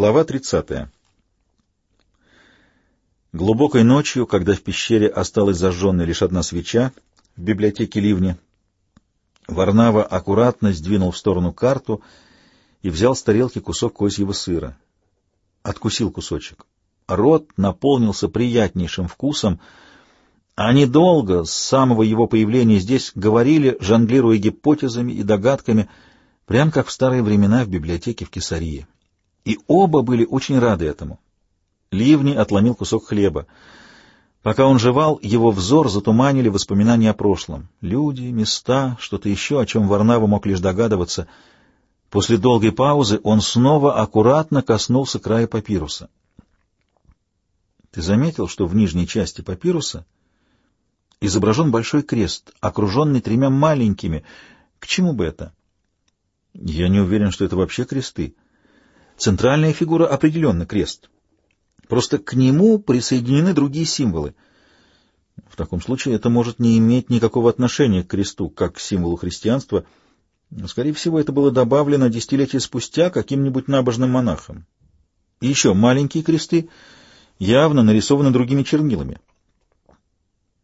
Глава 30. Глубокой ночью, когда в пещере осталась зажженная лишь одна свеча в библиотеке Ливни, Варнава аккуратно сдвинул в сторону карту и взял с тарелки кусок козьего сыра. Откусил кусочек. Рот наполнился приятнейшим вкусом. Они долго, с самого его появления здесь, говорили, жонглируя гипотезами и догадками, прямо как в старые времена в библиотеке в Кесарии и оба были очень рады этому. Ливни отломил кусок хлеба. Пока он жевал, его взор затуманили воспоминания о прошлом. Люди, места, что-то еще, о чем Варнава мог лишь догадываться. После долгой паузы он снова аккуратно коснулся края папируса. Ты заметил, что в нижней части папируса изображен большой крест, окруженный тремя маленькими? К чему бы это? Я не уверен, что это вообще кресты. Центральная фигура определенно крест. Просто к нему присоединены другие символы. В таком случае это может не иметь никакого отношения к кресту, как к символу христианства. Скорее всего, это было добавлено десятилетия спустя каким-нибудь набожным монахом. И еще маленькие кресты явно нарисованы другими чернилами.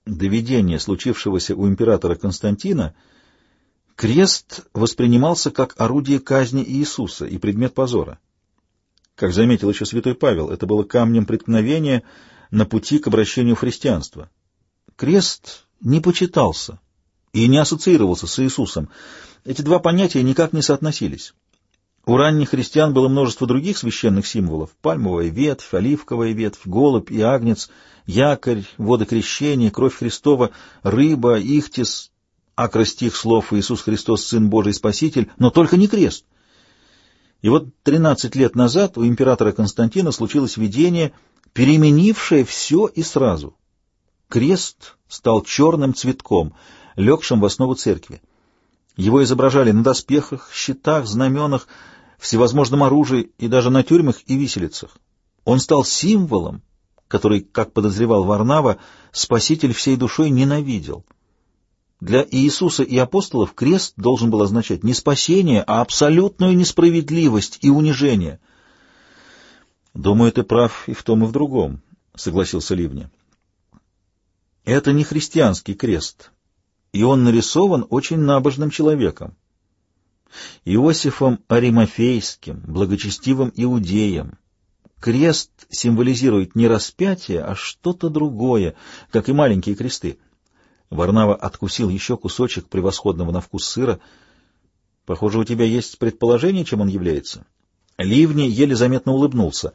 Доведение случившегося у императора Константина крест воспринимался как орудие казни Иисуса и предмет позора. Как заметил еще святой Павел, это было камнем преткновения на пути к обращению в христианство. Крест не почитался и не ассоциировался с Иисусом. Эти два понятия никак не соотносились. У ранних христиан было множество других священных символов — пальмовая ветвь, оливковая ветвь, голубь и агнец, якорь, водокрещение, кровь Христова, рыба, ихтис, акростих слов «Иисус Христос, Сын Божий Спаситель», но только не крест — и вот 13 лет назад у императора Константина случилось видение, переменившее все и сразу. Крест стал черным цветком, легшим в основу церкви. Его изображали на доспехах, щитах, знаменах, всевозможном оружии и даже на тюрьмах и виселицах. Он стал символом, который, как подозревал Варнава, Спаситель всей душой ненавидел — для Иисуса и апостолов крест должен был означать не спасение, а абсолютную несправедливость и унижение. «Думаю, ты прав и в том, и в другом», — согласился Ливни. «Это не христианский крест, и он нарисован очень набожным человеком. Иосифом Аримофейским, благочестивым иудеем. Крест символизирует не распятие, а что-то другое, как и маленькие кресты. Варнава откусил еще кусочек превосходного на вкус сыра. «Похоже, у тебя есть предположение, чем он является?» Ливни еле заметно улыбнулся.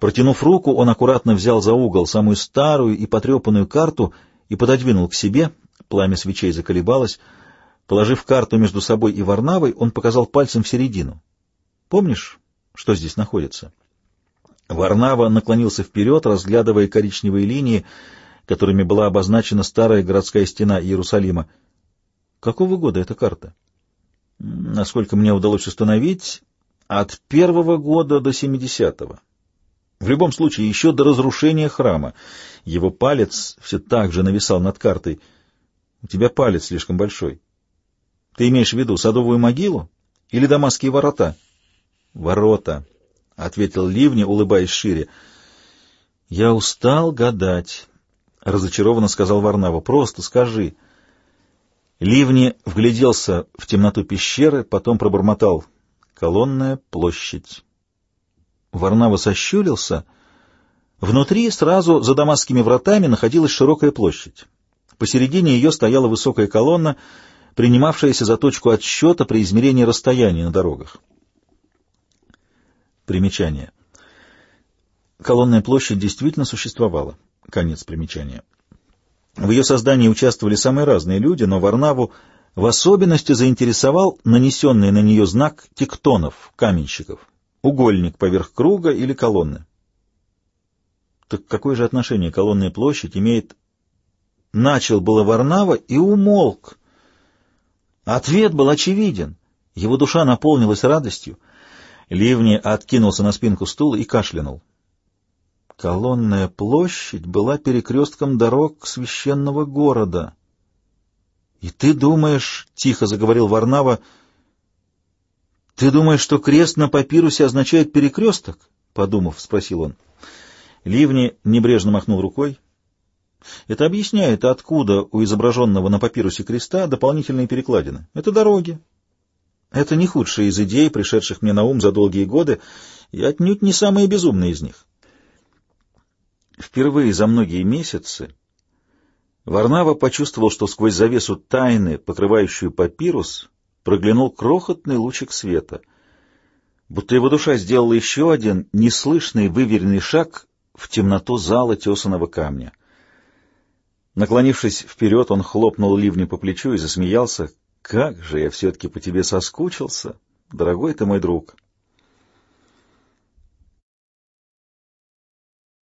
Протянув руку, он аккуратно взял за угол самую старую и потрепанную карту и пододвинул к себе. Пламя свечей заколебалось. Положив карту между собой и Варнавой, он показал пальцем в середину. «Помнишь, что здесь находится?» Варнава наклонился вперед, разглядывая коричневые линии, которыми была обозначена старая городская стена Иерусалима. Какого года эта карта? Насколько мне удалось установить, от первого года до семидесятого. В любом случае, еще до разрушения храма. Его палец все так же нависал над картой. У тебя палец слишком большой. Ты имеешь в виду садовую могилу или дамасские ворота? Ворота, — ответил Ливни, улыбаясь шире. Я устал гадать. — разочарованно сказал Варнава. — Просто скажи. Ливни вгляделся в темноту пещеры, потом пробормотал. Колонная площадь. Варнава сощурился. Внутри, сразу за дамасскими вратами, находилась широкая площадь. Посередине ее стояла высокая колонна, принимавшаяся за точку отсчета при измерении расстояния на дорогах. Примечание. Колонная площадь действительно существовала. Конец примечания. В ее создании участвовали самые разные люди, но Варнаву в особенности заинтересовал нанесенный на нее знак тектонов, каменщиков, угольник поверх круга или колонны. Так какое же отношение колонная площадь имеет... Начал было Варнава и умолк. Ответ был очевиден. Его душа наполнилась радостью. Ливни откинулся на спинку стула и кашлянул. Колонная площадь была перекрестком дорог священного города. — И ты думаешь, — тихо заговорил Варнава, — ты думаешь, что крест на папирусе означает перекресток? подумав, спросил он. Ливни небрежно махнул рукой. Это объясняет, откуда у изображенного на папирусе креста дополнительные перекладины. Это дороги. Это не худшая из идей, пришедших мне на ум за долгие годы, и отнюдь не самые безумные из них. Впервые за многие месяцы Варнава почувствовал, что сквозь завесу тайны, покрывающую папирус, проглянул крохотный лучик света, будто его душа сделала еще один неслышный выверенный шаг в темноту зала тесаного камня. Наклонившись вперед, он хлопнул ливни по плечу и засмеялся. «Как же я все-таки по тебе соскучился, дорогой ты мой друг!»